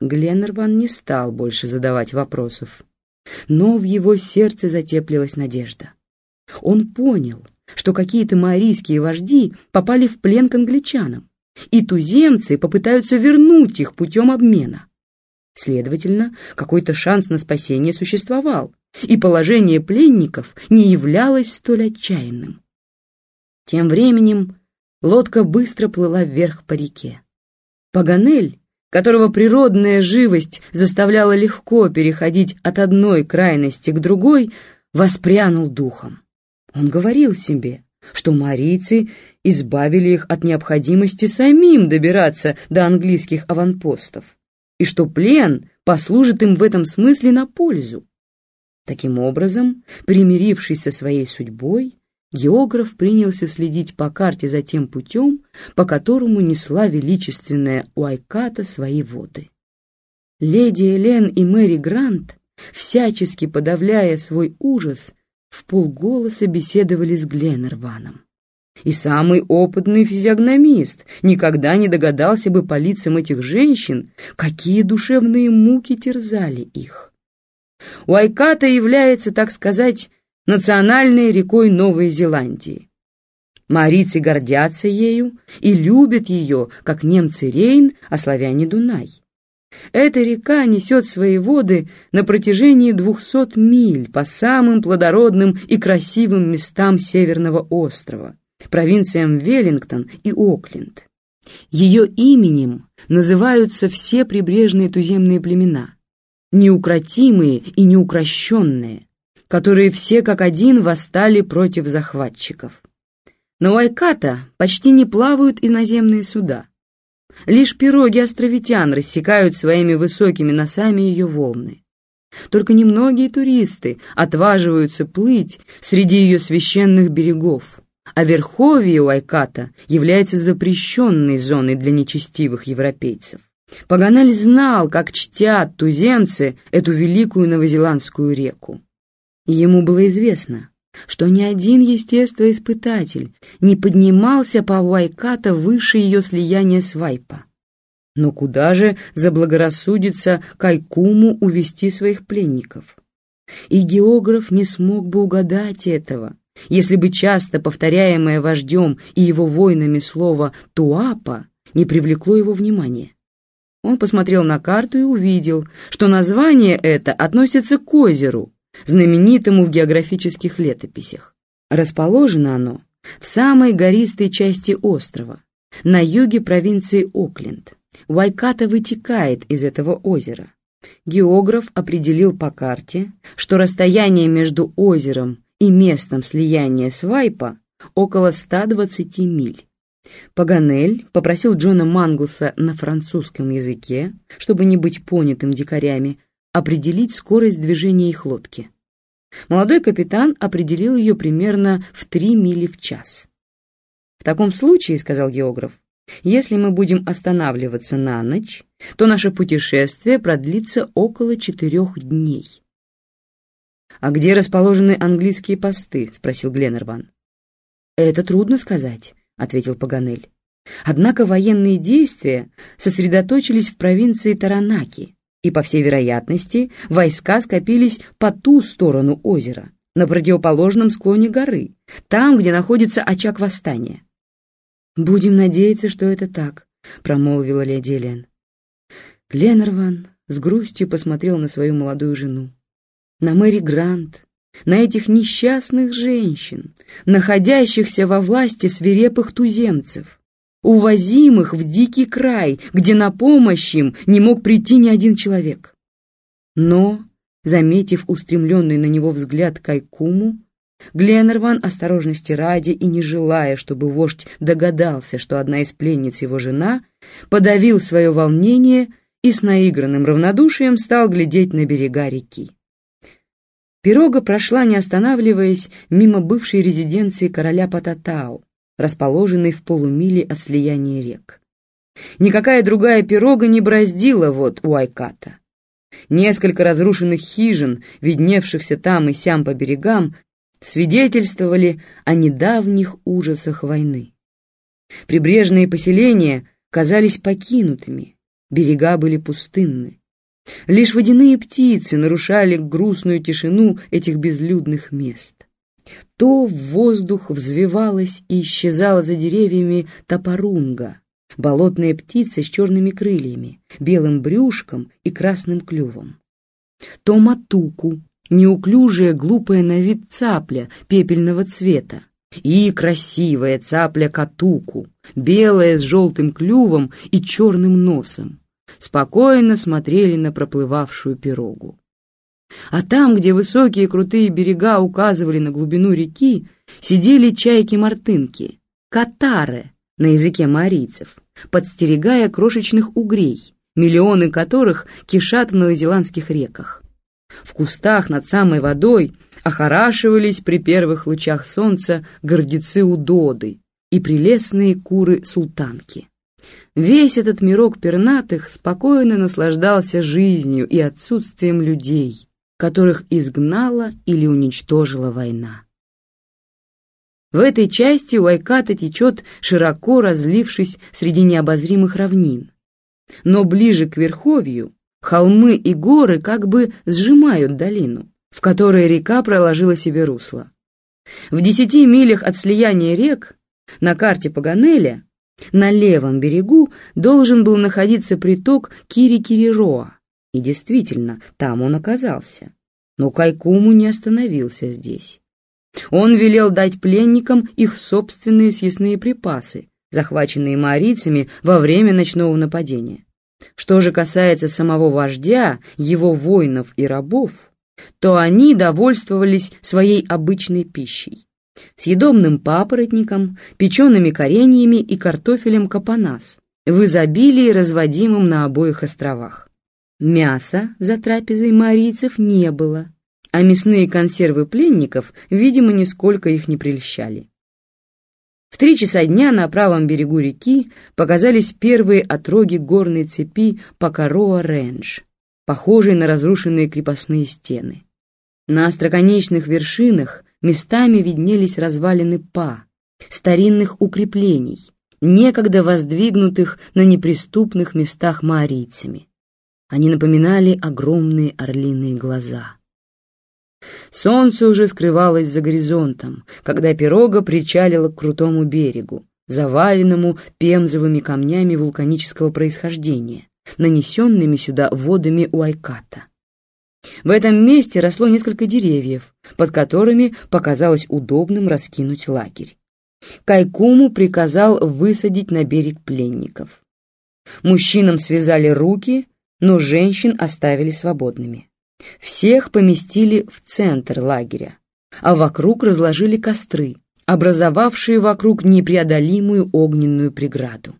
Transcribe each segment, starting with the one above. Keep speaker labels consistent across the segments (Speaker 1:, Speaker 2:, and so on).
Speaker 1: Гленнерван не стал больше задавать вопросов, но в его сердце затеплилась надежда. Он понял, что какие-то маорийские вожди попали в плен к англичанам, и туземцы попытаются вернуть их путем обмена. Следовательно, какой-то шанс на спасение существовал, и положение пленников не являлось столь отчаянным. Тем временем лодка быстро плыла вверх по реке. Паганель, которого природная живость заставляла легко переходить от одной крайности к другой, воспрянул духом. Он говорил себе, что марийцы избавили их от необходимости самим добираться до английских аванпостов, и что плен послужит им в этом смысле на пользу. Таким образом, примирившись со своей судьбой, географ принялся следить по карте за тем путем, по которому несла величественная Уайката свои воды. Леди Элен и Мэри Грант, всячески подавляя свой ужас, в полголоса беседовали с Гленнерваном. И самый опытный физиогномист никогда не догадался бы по лицам этих женщин, какие душевные муки терзали их. Уайката является, так сказать, национальной рекой Новой Зеландии. Марийцы гордятся ею и любят ее, как немцы Рейн, а славяне Дунай. Эта река несет свои воды на протяжении двухсот миль по самым плодородным и красивым местам Северного острова провинциям Веллингтон и Окленд. Ее именем называются все прибрежные туземные племена, неукротимые и неукрощенные, которые все как один восстали против захватчиков. На Уайката почти не плавают иноземные суда. Лишь пироги островитян рассекают своими высокими носами ее волны. Только немногие туристы отваживаются плыть среди ее священных берегов, а верховье Уайката является запрещенной зоной для нечестивых европейцев. Паганель знал, как чтят туземцы эту великую новозеландскую реку. Ему было известно, что ни один естествоиспытатель не поднимался по Уайката выше ее слияния с Вайпа. Но куда же заблагорассудится Кайкуму увести своих пленников? И географ не смог бы угадать этого, если бы часто повторяемое вождем и его воинами слово «туапа» не привлекло его внимания. Он посмотрел на карту и увидел, что название это относится к озеру, знаменитому в географических летописях. Расположено оно в самой гористой части острова, на юге провинции Окленд. Вайката вытекает из этого озера. Географ определил по карте, что расстояние между озером и местом слияния свайпа около 120 миль. Паганель попросил Джона Манглса на французском языке, чтобы не быть понятым дикарями, определить скорость движения их лодки. Молодой капитан определил ее примерно в 3 мили в час. «В таком случае, — сказал географ, — если мы будем останавливаться на ночь, то наше путешествие продлится около четырех дней. «А где расположены английские посты?» — спросил Гленнерван. «Это трудно сказать», — ответил Паганель. Однако военные действия сосредоточились в провинции Таранаки, и, по всей вероятности, войска скопились по ту сторону озера, на противоположном склоне горы, там, где находится очаг восстания. «Будем надеяться, что это так», — промолвила леди Элен. Гленнерван с грустью посмотрел на свою молодую жену на Мэри Грант, на этих несчастных женщин, находящихся во власти свирепых туземцев, увозимых в дикий край, где на помощь им не мог прийти ни один человек. Но, заметив устремленный на него взгляд Кайкуму, Гленнерван осторожности ради и не желая, чтобы вождь догадался, что одна из пленниц его жена, подавил свое волнение и с наигранным равнодушием стал глядеть на берега реки. Пирога прошла, не останавливаясь, мимо бывшей резиденции короля Пататау, расположенной в полумиле от слияния рек. Никакая другая пирога не браздила вот у Айката. Несколько разрушенных хижин, видневшихся там и сям по берегам, свидетельствовали о недавних ужасах войны. Прибрежные поселения казались покинутыми, берега были пустынны. Лишь водяные птицы нарушали грустную тишину этих безлюдных мест. То в воздух взвивалась и исчезала за деревьями топорунга, болотная птица с черными крыльями, белым брюшком и красным клювом. То матуку, неуклюжая, глупая на вид цапля пепельного цвета, и красивая цапля катуку, белая с желтым клювом и черным носом, спокойно смотрели на проплывавшую пирогу. А там, где высокие крутые берега указывали на глубину реки, сидели чайки-мартынки, катары на языке марийцев, подстерегая крошечных угрей, миллионы которых кишат в новозеландских реках. В кустах над самой водой охорашивались при первых лучах солнца гордецы удоды и прелестные куры-султанки. Весь этот мирок пернатых спокойно наслаждался жизнью и отсутствием людей, которых изгнала или уничтожила война. В этой части Уайката течет, широко разлившись среди необозримых равнин. Но ближе к верховью холмы и горы как бы сжимают долину, в которой река проложила себе русло. В десяти милях от слияния рек на карте Паганеля на левом берегу должен был находиться приток Кири-Кирироа, и действительно, там он оказался. Но Кайкуму не остановился здесь. Он велел дать пленникам их собственные съестные припасы, захваченные марийцами во время ночного нападения. Что же касается самого вождя, его воинов и рабов, то они довольствовались своей обычной пищей съедобным папоротником, печеными кореньями и картофелем капанас, в изобилии разводимым на обоих островах. Мяса за трапезой марийцев не было, а мясные консервы пленников, видимо, нисколько их не прельщали. В три часа дня на правом берегу реки показались первые отроги горной цепи Пакароа-Рендж, похожие на разрушенные крепостные стены. На остроконечных вершинах местами виднелись развалины па, старинных укреплений, некогда воздвигнутых на неприступных местах маорийцами. Они напоминали огромные орлиные глаза. Солнце уже скрывалось за горизонтом, когда пирога причалила к крутому берегу, заваленному пемзовыми камнями вулканического происхождения, нанесенными сюда водами Уайката. В этом месте росло несколько деревьев, под которыми показалось удобным раскинуть лагерь. Кайкуму приказал высадить на берег пленников. Мужчинам связали руки, но женщин оставили свободными. Всех поместили в центр лагеря, а вокруг разложили костры, образовавшие вокруг непреодолимую огненную преграду.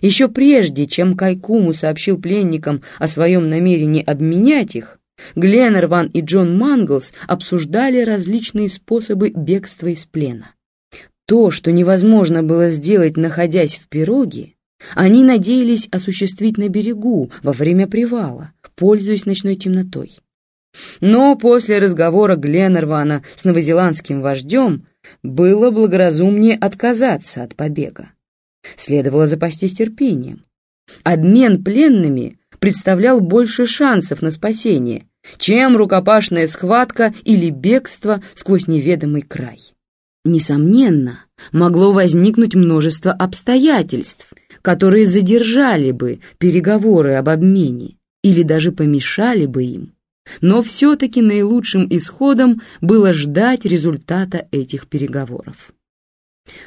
Speaker 1: Еще прежде, чем Кайкуму сообщил пленникам о своем намерении обменять их, Гленнерван и Джон Манглс обсуждали различные способы бегства из плена. То, что невозможно было сделать, находясь в пироге, они надеялись осуществить на берегу во время привала, пользуясь ночной темнотой. Но после разговора Гленнервана с новозеландским вождем было благоразумнее отказаться от побега. Следовало запастись терпением. Обмен пленными представлял больше шансов на спасение, чем рукопашная схватка или бегство сквозь неведомый край. Несомненно, могло возникнуть множество обстоятельств, которые задержали бы переговоры об обмене или даже помешали бы им. Но все-таки наилучшим исходом было ждать результата этих переговоров.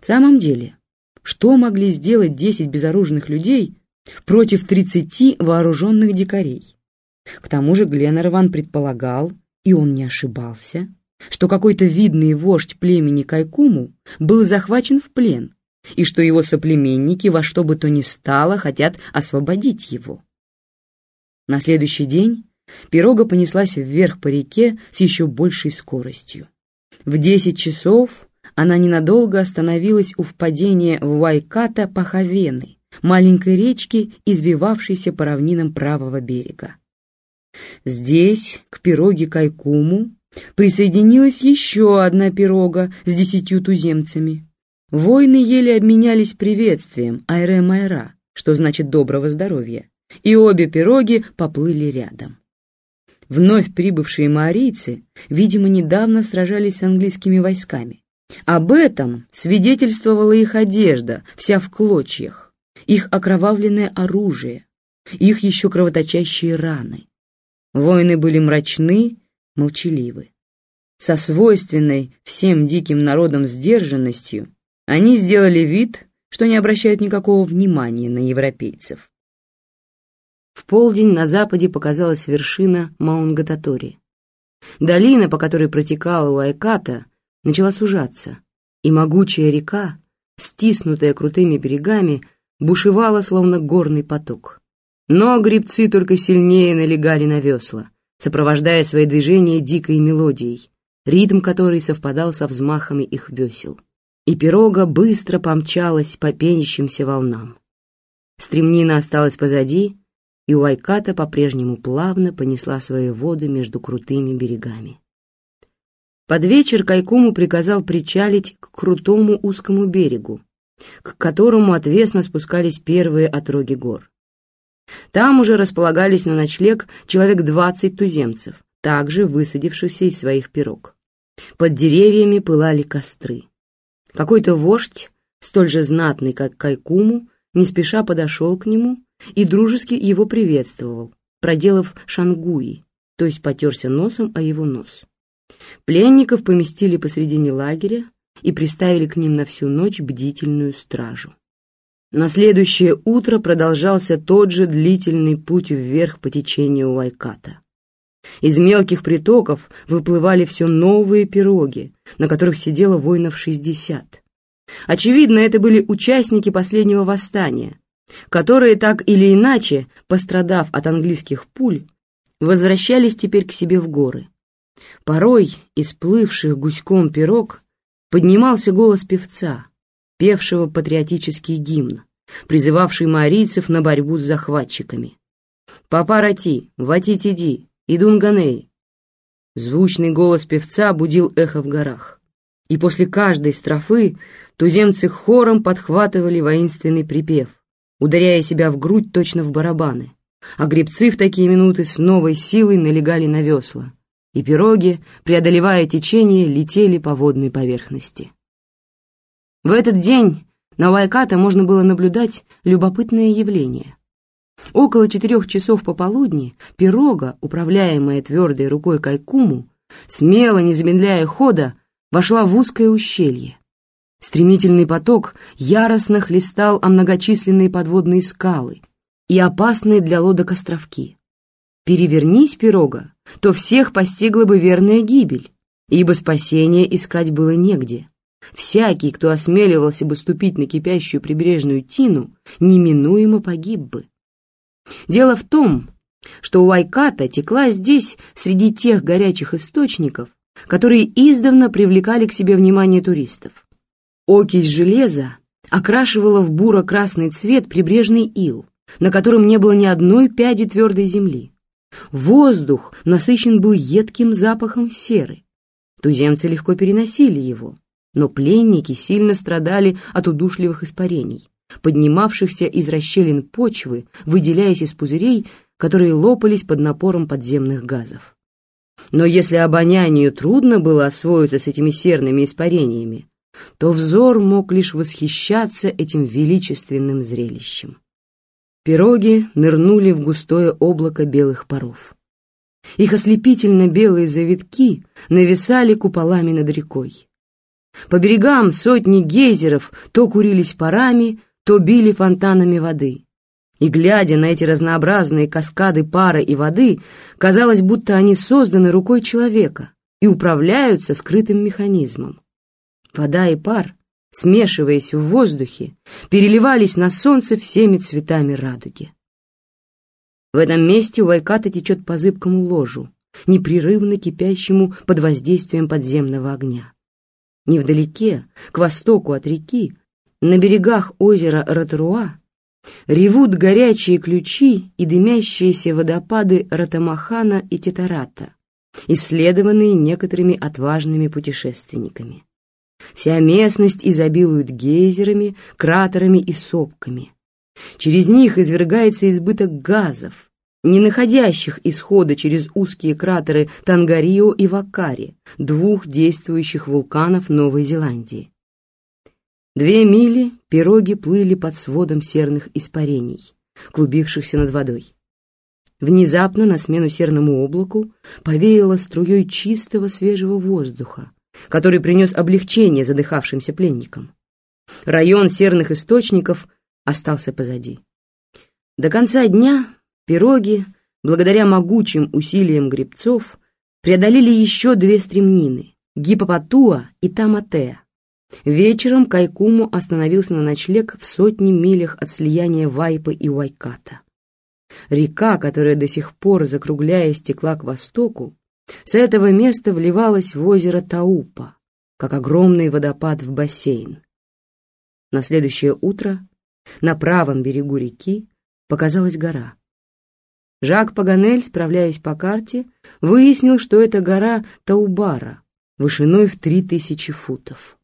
Speaker 1: В самом деле, что могли сделать 10 безоружных людей против 30 вооруженных дикарей? К тому же Гленнерван предполагал, и он не ошибался, что какой-то видный вождь племени Кайкуму был захвачен в плен, и что его соплеменники во что бы то ни стало хотят освободить его. На следующий день пирога понеслась вверх по реке с еще большей скоростью. В десять часов она ненадолго остановилась у впадения в Вайката Пахавены, маленькой речки, извивавшейся по равнинам правого берега. Здесь, к пироге Кайкуму, присоединилась еще одна пирога с десятью туземцами. Воины еле обменялись приветствием Айре-Майра, что значит доброго здоровья, и обе пироги поплыли рядом. Вновь прибывшие маорийцы, видимо, недавно сражались с английскими войсками. Об этом свидетельствовала их одежда, вся в клочьях, их окровавленное оружие, их еще кровоточащие раны. Воины были мрачны, молчаливы. Со свойственной всем диким народам сдержанностью они сделали вид, что не обращают никакого внимания на европейцев. В полдень на западе показалась вершина Маунгататори. Долина, по которой протекала Уайката, начала сужаться, и могучая река, стиснутая крутыми берегами, бушевала, словно горный поток. Но гребцы только сильнее налегали на весла, сопровождая свои движения дикой мелодией, ритм которой совпадал со взмахами их весел. И пирога быстро помчалась по пенящимся волнам. Стремнина осталась позади, и Уайката по-прежнему плавно понесла свои воды между крутыми берегами. Под вечер Кайкуму приказал причалить к крутому узкому берегу, к которому отвесно спускались первые отроги гор. Там уже располагались на ночлег человек двадцать туземцев, также высадившихся из своих пирог. Под деревьями пылали костры. Какой-то вождь, столь же знатный, как Кайкуму, не спеша подошел к нему и дружески его приветствовал, проделав шангуи, то есть потерся носом о его нос. Пленников поместили посредине лагеря и приставили к ним на всю ночь бдительную стражу. На следующее утро продолжался тот же длительный путь вверх по течению Вайката. Из мелких притоков выплывали все новые пироги, на которых сидело воинов шестьдесят. Очевидно, это были участники последнего восстания, которые так или иначе, пострадав от английских пуль, возвращались теперь к себе в горы. Порой из плывших гуськом пирог поднимался голос певца, певшего патриотический гимн, призывавший маорийцев на борьбу с захватчиками. «Папарати, ватитиди, идунганей!» Звучный голос певца будил эхо в горах, и после каждой строфы туземцы хором подхватывали воинственный припев, ударяя себя в грудь точно в барабаны, а гребцы в такие минуты с новой силой налегали на весла, и пироги, преодолевая течение, летели по водной поверхности. В этот день на Уайката можно было наблюдать любопытное явление. Около четырех часов пополудни пирога, управляемая твердой рукой Кайкуму, смело, не замедляя хода, вошла в узкое ущелье. Стремительный поток яростно хлестал о многочисленные подводные скалы и опасные для лодок островки. Перевернись, пирога, то всех постигла бы верная гибель, ибо спасения искать было негде. Всякий, кто осмеливался бы ступить на кипящую прибрежную тину, неминуемо погиб бы. Дело в том, что Уайката текла здесь среди тех горячих источников, которые издавна привлекали к себе внимание туристов. Окись железа окрашивала в буро-красный цвет прибрежный ил, на котором не было ни одной пяди твердой земли. Воздух насыщен был едким запахом серы. Туземцы легко переносили его, но пленники сильно страдали от удушливых испарений, поднимавшихся из расщелин почвы, выделяясь из пузырей, которые лопались под напором подземных газов. Но если обонянию трудно было освоиться с этими серными испарениями, то взор мог лишь восхищаться этим величественным зрелищем. Пироги нырнули в густое облако белых паров. Их ослепительно белые завитки нависали куполами над рекой. По берегам сотни гейзеров то курились парами, то били фонтанами воды. И, глядя на эти разнообразные каскады пара и воды, казалось, будто они созданы рукой человека и управляются скрытым механизмом. Вода и пар, смешиваясь в воздухе, переливались на солнце всеми цветами радуги. В этом месте Уайката течет по зыбкому ложу, непрерывно кипящему под воздействием подземного огня. Невдалеке, к востоку от реки, на берегах озера Ротруа, ревут горячие ключи и дымящиеся водопады Ратамахана и Тетарата, исследованные некоторыми отважными путешественниками. Вся местность изобилует гейзерами, кратерами и сопками. Через них извергается избыток газов, не находящих исхода через узкие кратеры Тангарио и Вакари, двух действующих вулканов Новой Зеландии. Две мили пироги плыли под сводом серных испарений, клубившихся над водой. Внезапно на смену серному облаку повеяло струей чистого свежего воздуха, который принес облегчение задыхавшимся пленникам. Район серных источников остался позади. До конца дня пироги, благодаря могучим усилиям гребцов, преодолели еще две стремнины — Гипопатуа и Таматеа, Вечером Кайкуму остановился на ночлег в сотни милях от слияния Вайпы и Уайката. Река, которая до сих пор, закругляясь, текла к востоку, с этого места вливалась в озеро Таупа, как огромный водопад в бассейн. На следующее утро на правом берегу реки показалась гора. Жак Паганель, справляясь по карте, выяснил, что это гора Таубара, вышиной в три тысячи футов.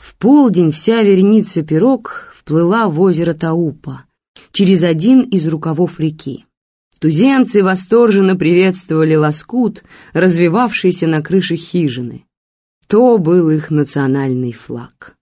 Speaker 1: В полдень вся вереница пирог вплыла в озеро Таупа через один из рукавов реки. Туземцы восторженно приветствовали лоскут, развивавшийся на крыше хижины. То был их национальный флаг.